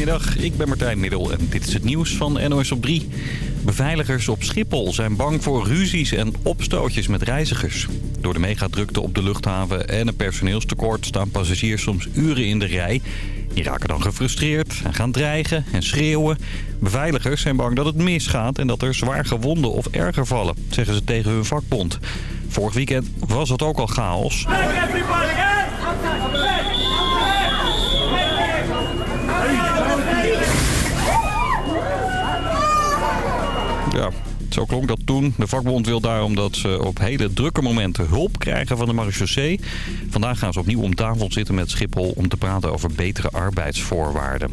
Goedemiddag, ik ben Martijn Middel en dit is het nieuws van NOS op 3. Beveiligers op Schiphol zijn bang voor ruzies en opstootjes met reizigers. Door de megadrukte op de luchthaven en een personeelstekort staan passagiers soms uren in de rij. Die raken dan gefrustreerd en gaan dreigen en schreeuwen. Beveiligers zijn bang dat het misgaat en dat er zwaar gewonden of erger vallen, zeggen ze tegen hun vakbond. Vorig weekend was het ook al chaos. Ja, zo klonk dat toen. De vakbond wil daarom dat ze op hele drukke momenten hulp krijgen van de marechaussee. Vandaag gaan ze opnieuw om tafel zitten met Schiphol om te praten over betere arbeidsvoorwaarden.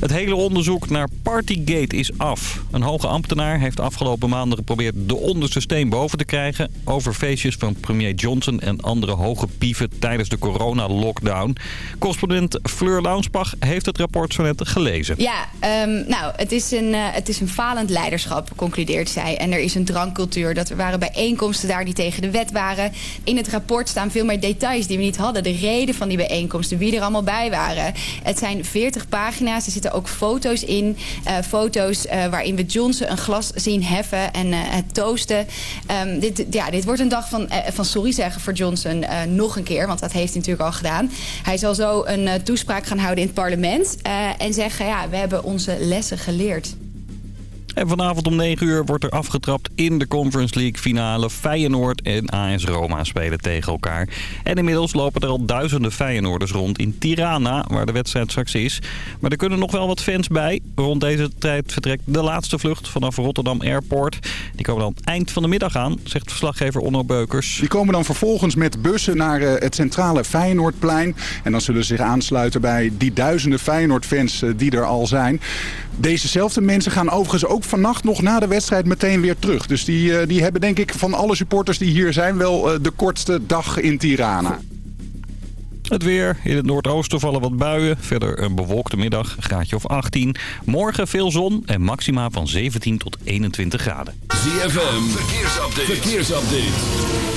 Het hele onderzoek naar Partygate is af. Een hoge ambtenaar heeft afgelopen maanden geprobeerd de onderste steen boven te krijgen... over feestjes van premier Johnson en andere hoge pieven tijdens de corona-lockdown. Correspondent Fleur Launsbach heeft het rapport zo net gelezen. Ja, um, nou, het is, een, uh, het is een falend leiderschap, concludeert zij. En er is een drankcultuur. Dat er waren bijeenkomsten daar die tegen de wet waren. In het rapport staan veel meer details die we niet hadden. De reden van die bijeenkomsten, wie er allemaal bij waren. Het zijn 40 pagina's. Er zitten ook foto's in. Uh, foto's uh, waarin we Johnson een glas zien heffen en uh, het toosten. Um, dit, ja, dit wordt een dag van, van sorry zeggen voor Johnson nog een keer. Want dat heeft hij natuurlijk al gedaan. Hij zal zo een toespraak gaan houden in het parlement. en zeggen, ja, we hebben onze lessen geleerd. En vanavond om 9 uur wordt er afgetrapt in de Conference League finale. Feyenoord en AS Roma spelen tegen elkaar. En inmiddels lopen er al duizenden Feyenoorders rond in Tirana, waar de wedstrijd straks is. Maar er kunnen nog wel wat fans bij. Rond deze tijd vertrekt de laatste vlucht vanaf Rotterdam Airport. Die komen dan eind van de middag aan, zegt verslaggever Onno Beukers. Die komen dan vervolgens met bussen naar het centrale Feyenoordplein. En dan zullen ze zich aansluiten bij die duizenden Feyenoord-fans die er al zijn. Dezezelfde mensen gaan overigens ook vannacht nog na de wedstrijd meteen weer terug. Dus die, die hebben denk ik van alle supporters die hier zijn wel de kortste dag in Tirana. Het weer. In het noordoosten vallen wat buien. Verder een bewolkte middag, graadje of 18. Morgen veel zon en maxima van 17 tot 21 graden. ZFM, verkeersupdate. verkeersupdate.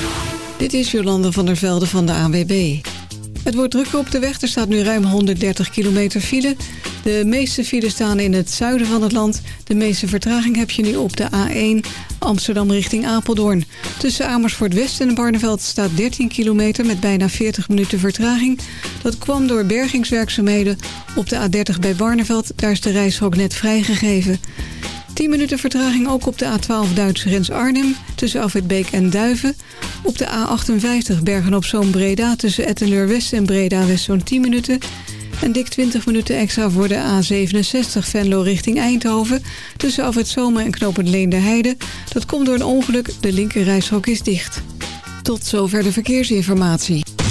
Dit is Jolande van der Velde van de ANWB. Het wordt drukker op de weg. Er staat nu ruim 130 kilometer file. De meeste files staan in het zuiden van het land. De meeste vertraging heb je nu op de A1 Amsterdam richting Apeldoorn. Tussen Amersfoort West en Barneveld staat 13 kilometer met bijna 40 minuten vertraging. Dat kwam door bergingswerkzaamheden op de A30 bij Barneveld. Daar is de reishok net vrijgegeven. 10 minuten vertraging ook op de A12 Duitse grens Arnhem... tussen Afwitbeek en Duiven. Op de A58 Bergen-op-Zoom-Breda tussen Etteleur-West en Breda-West zo'n 10 minuten... En dik 20 minuten extra voor de A67 Venlo richting Eindhoven... tussen Afwit Zomer en Knopend Leende Dat komt door een ongeluk, de linkerrijstrook is dicht. Tot zover de verkeersinformatie.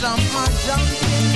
some are jump.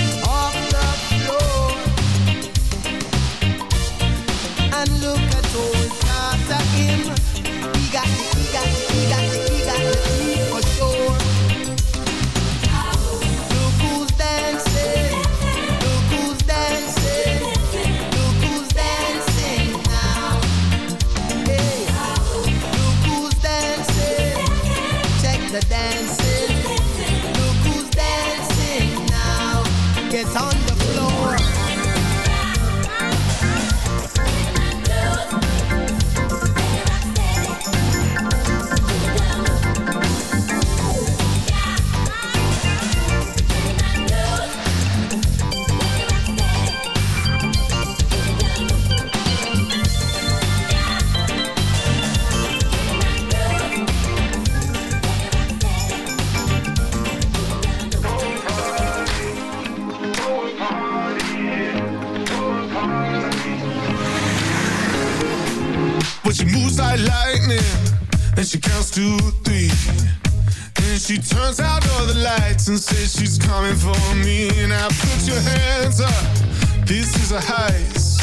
these are highs.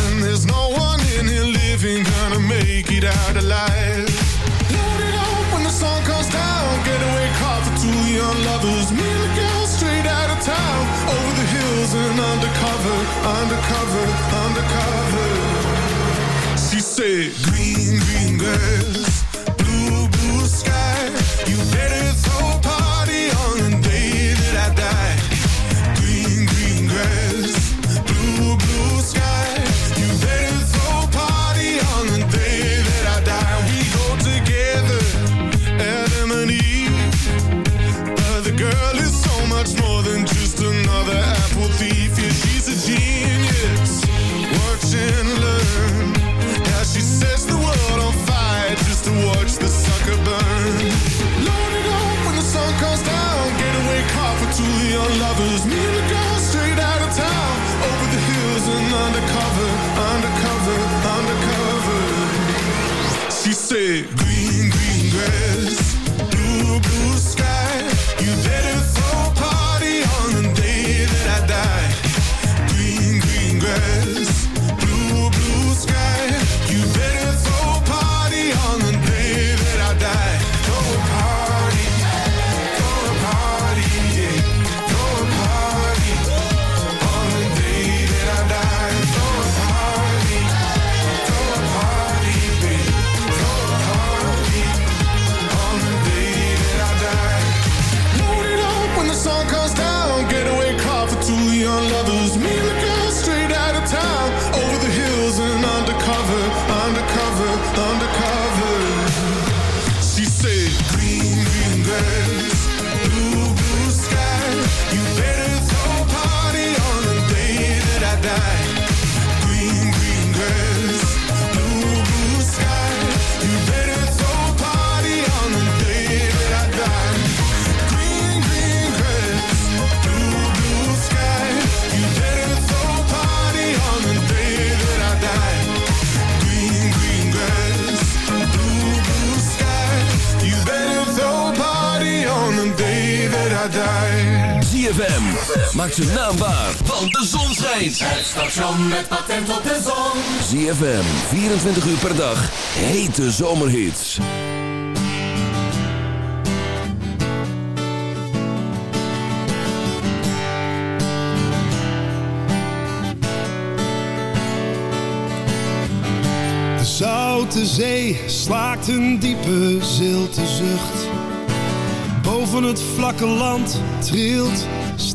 And there's no one in here living gonna make it out alive. Load it up when the sun comes down. Getaway car for two young lovers. Me and the girl straight out of town. Over the hills and undercover, undercover, undercover. She said, Green, green girl. ZFM. Maak ze naambaar, van de zon schijnt. Het station met patent op de zon. ZFM, 24 uur per dag. Hete zomerhits. De Zoute Zee slaakt een diepe zilte zucht. Boven het vlakke land trilt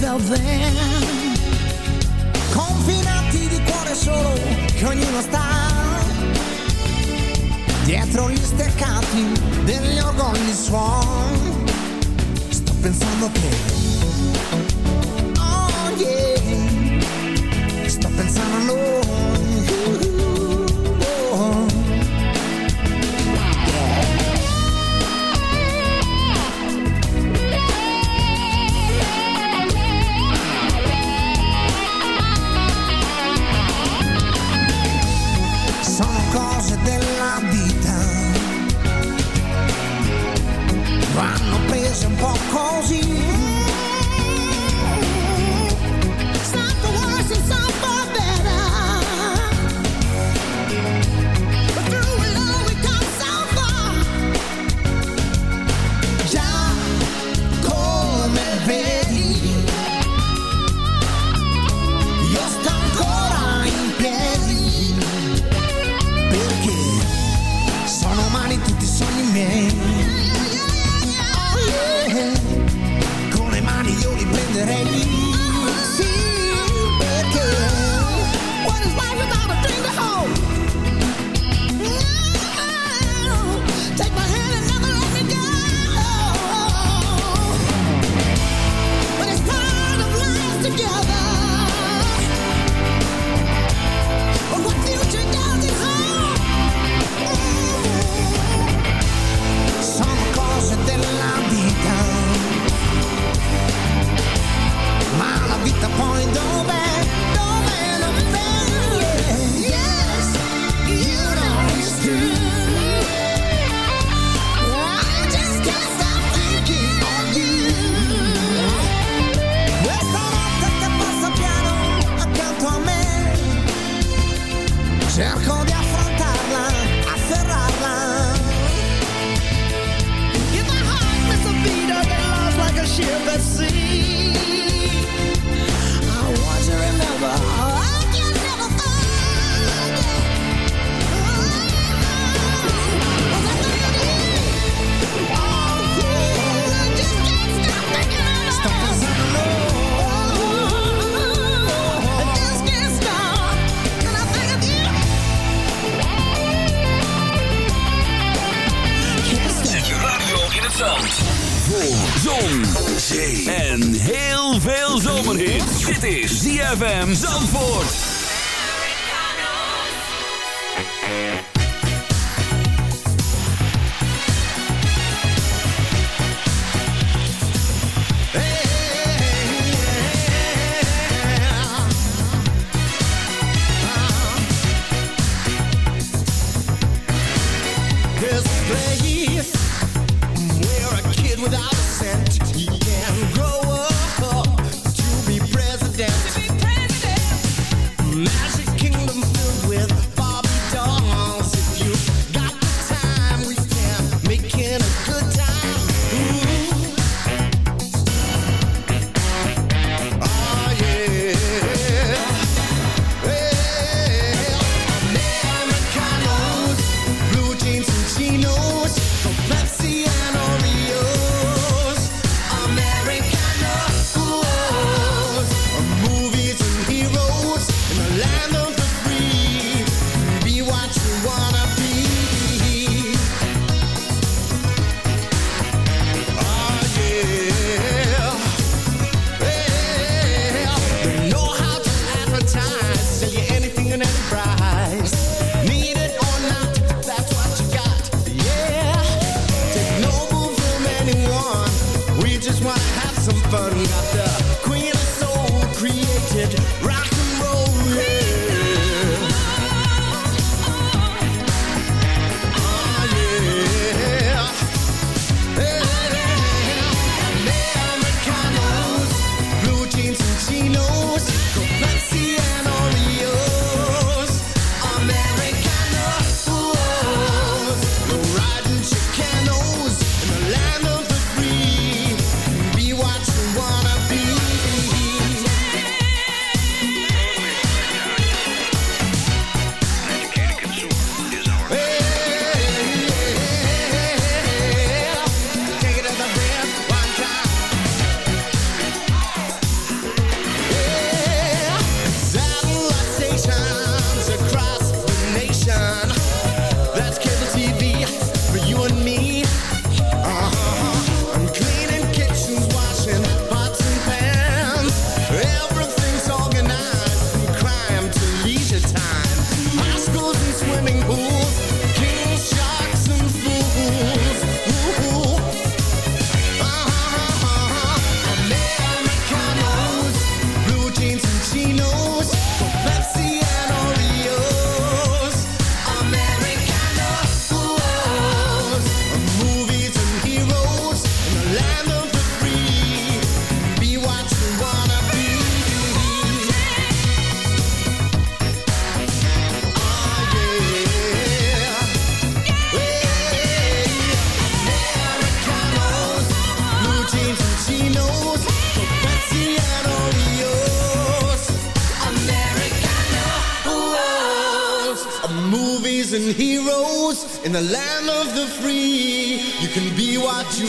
The love we felt then. Confinati di cuore solo che ognuno sta dietro gli steccati degli orgogli suon. Sto pensando a pop calls you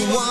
you want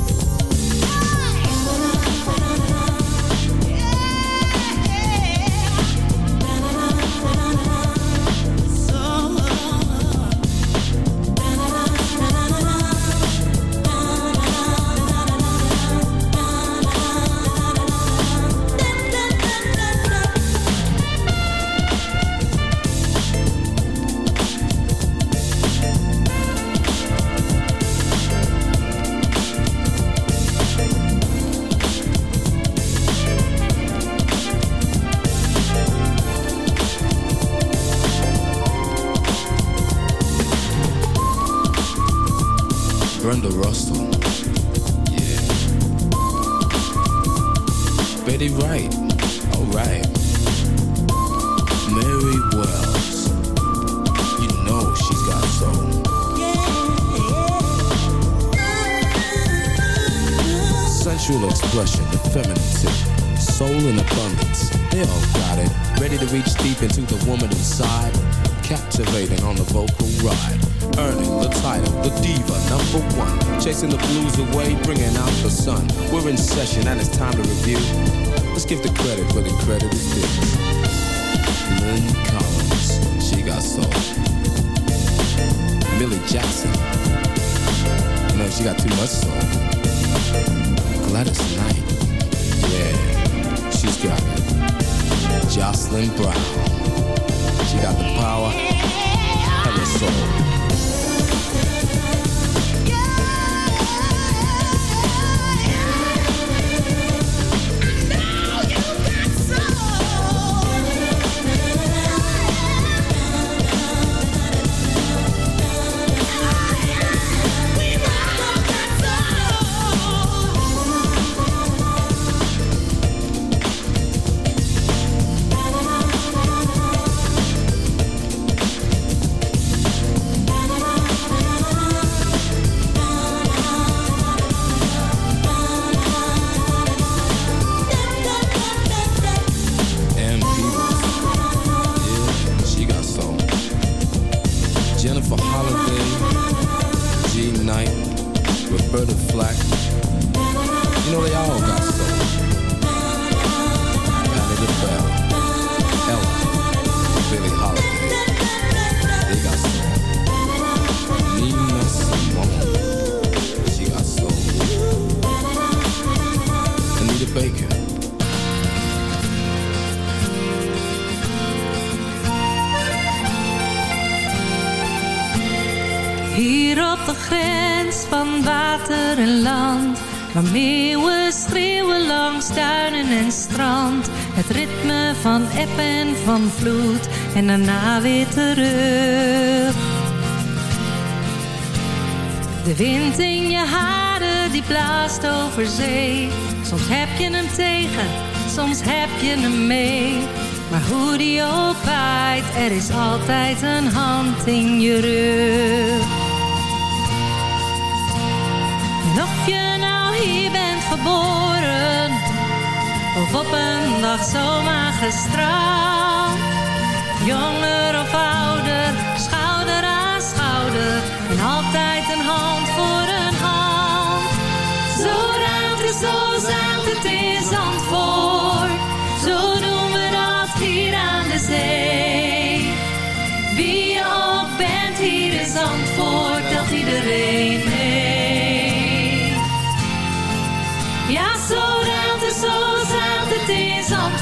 Diva number one. Chasing the blues away, bringing out the sun. We're in session and it's time to review. Let's give the credit where the credit is due. Lynn Collins, she got soul. Millie Jackson, no, she got too much soul. Gladys Knight, yeah, she's got it. Jocelyn Brown, she got the power and the soul. Waar meeuwen schreeuwen langs duinen en strand. Het ritme van eb en van vloed en daarna weer terug. De wind in je haren die blaast over zee. Soms heb je hem tegen, soms heb je hem mee. Maar hoe die ook waait, er is altijd een hand in je rug. Hier bent geboren, of op een dag zomaar gestraald. Jonger of ouder, schouder aan schouder, en altijd een hand voor een hand. Zo ruimt het, zo zaad het in Zandvoort, zo doen we dat hier aan de zee. Wie je ook bent hier in Zandvoort,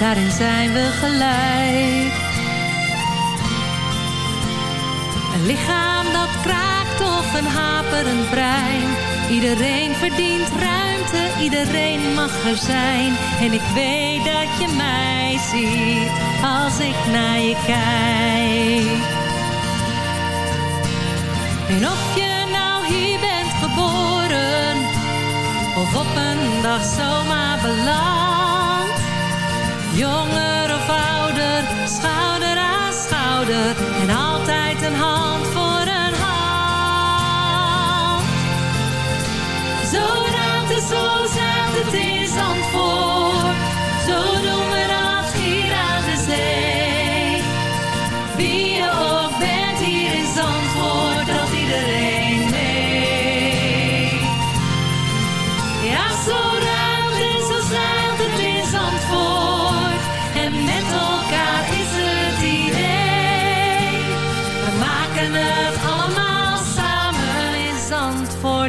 daarin zijn we gelijk. Een lichaam dat kraakt of een haperend brein. Iedereen verdient ruimte, iedereen mag er zijn. En ik weet dat je mij ziet als ik naar je kijk. En of je altijd een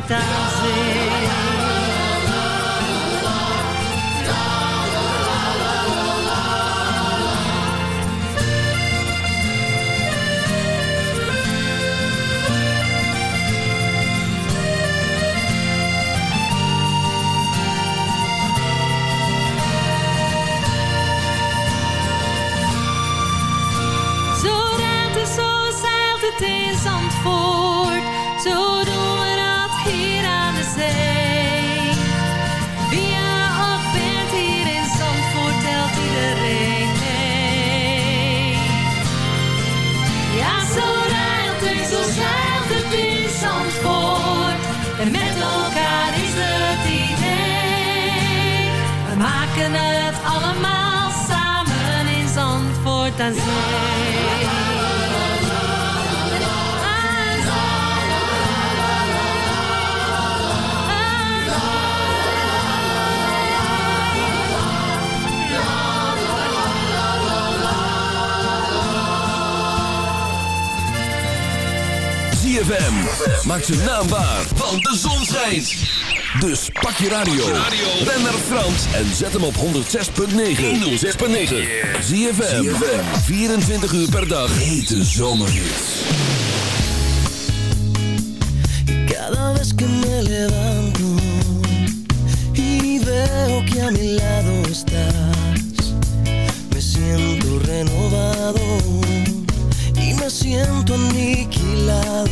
Zandvoort Zee. ZFM maakt zijn naam waar, want de zon schijnt. Dus pak je radio, ren naar Frans en zet hem op 106.9. 106.9. ZFM, 24 uur per dag. Hete zomerhits. Cada vez que me levanto y veo que a mi lado estás, me siento renovado y me siento aniquilado,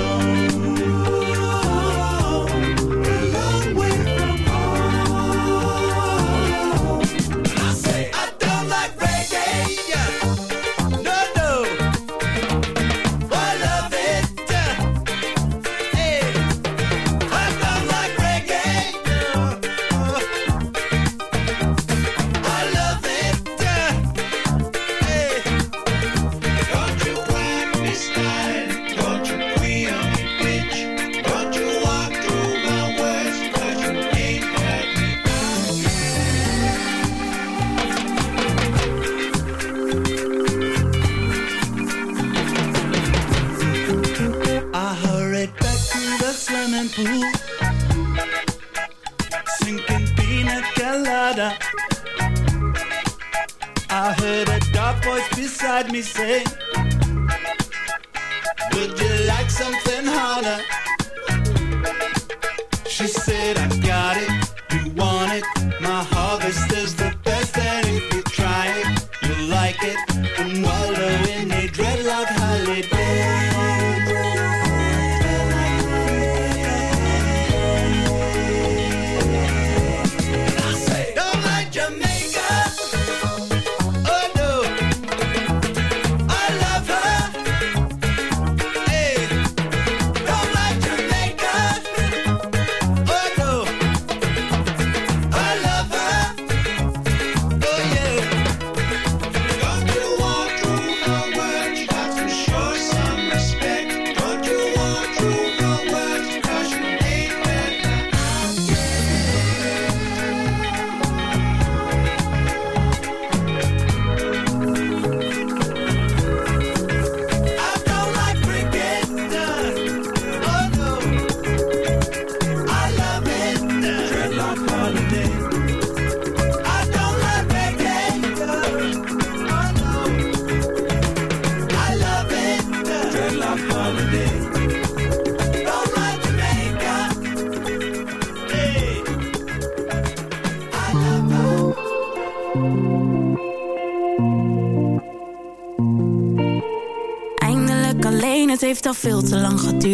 it.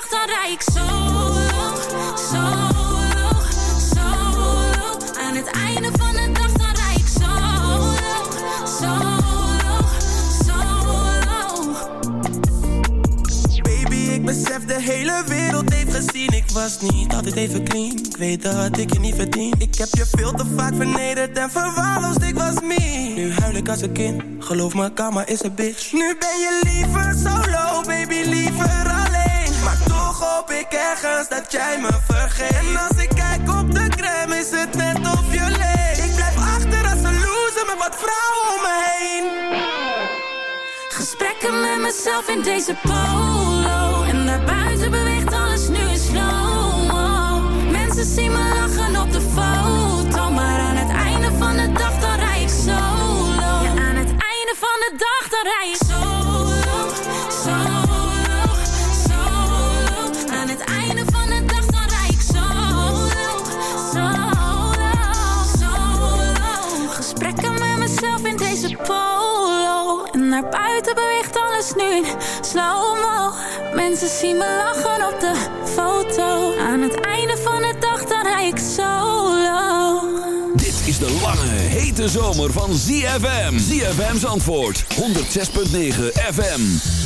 dag dan rij ik solo Solo, solo Aan het einde van de dag dan rij ik solo Solo, solo Baby, ik besef de hele wereld heeft gezien. Ik was niet altijd even clean. Ik weet dat ik je niet verdien. Ik heb je veel te vaak vernederd en verwaarloosd. Ik was me Nu huil ik als een kind. Geloof me, karma is een bitch. Nu ben je liever solo, baby, liever alleen toch hoop ik ergens dat jij me vergeet. En als ik kijk op de crème is het net of je leeft. Ik blijf achter als een loser met wat vrouwen om me heen. Gesprekken met mezelf in deze polo. En daarbuiten beweegt alles nu in slow-mo. Mensen zien me lachen op de foto naar buiten beweegt alles nu. In slow-mo Mensen zien me lachen op de foto. Aan het einde van de dag dan rij ik solo. Dit is de lange, hete zomer van ZFM. ZFM's antwoord, 106.9 FM.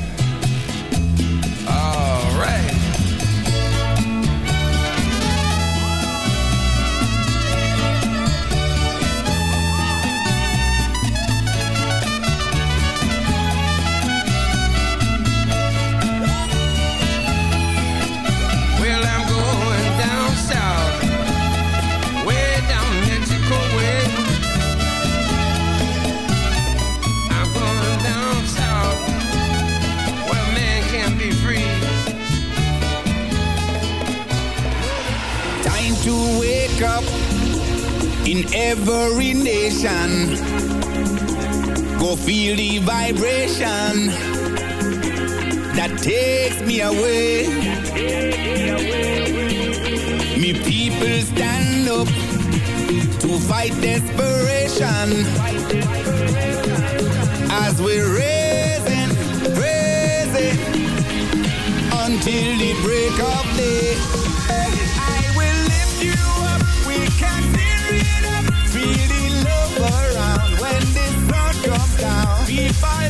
Up in every nation. Go feel the vibration that takes me away. Me people stand up to fight desperation as we're raising, raising until the break of day. 25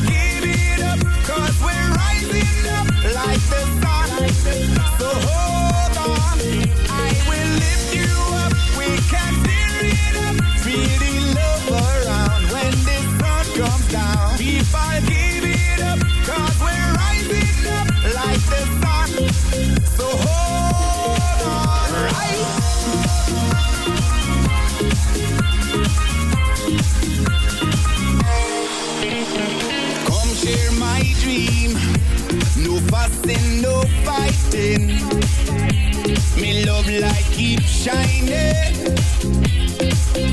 light keep shining.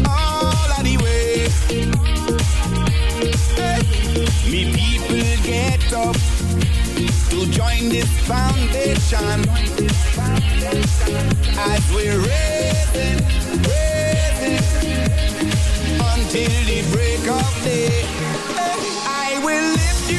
All of the way. Hey. Me people get up to join this foundation. As we're until the break of day. I will lift you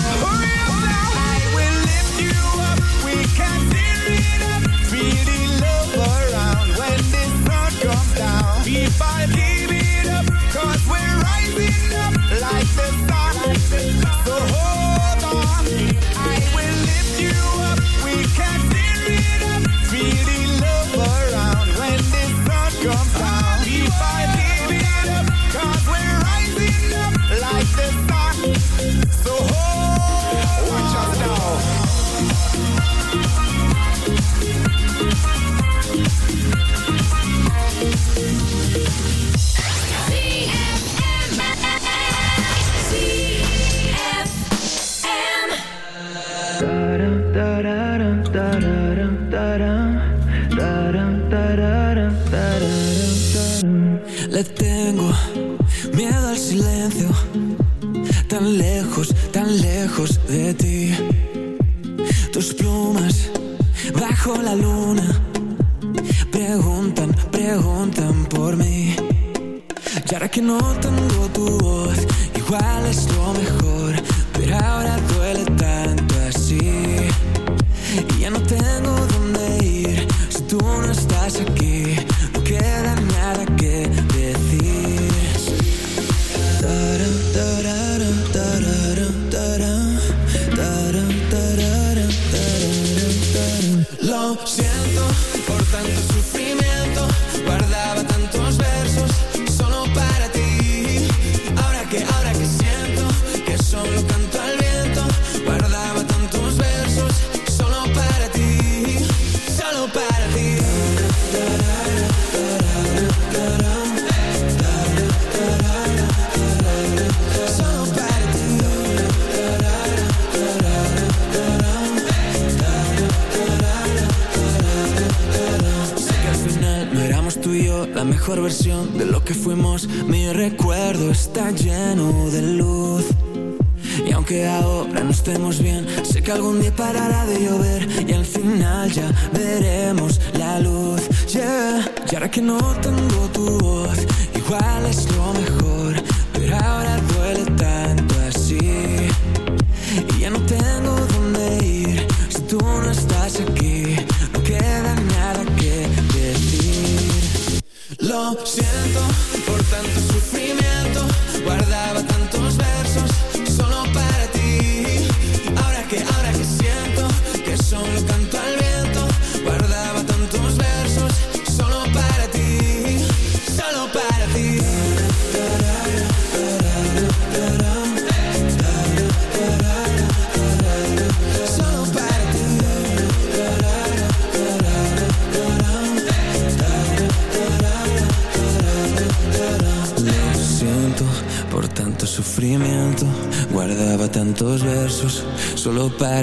de ti. Tus plumas bajo la luna preguntan, preguntan por mí. Y ahora que no tengo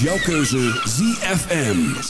is jouw keuze ZFM.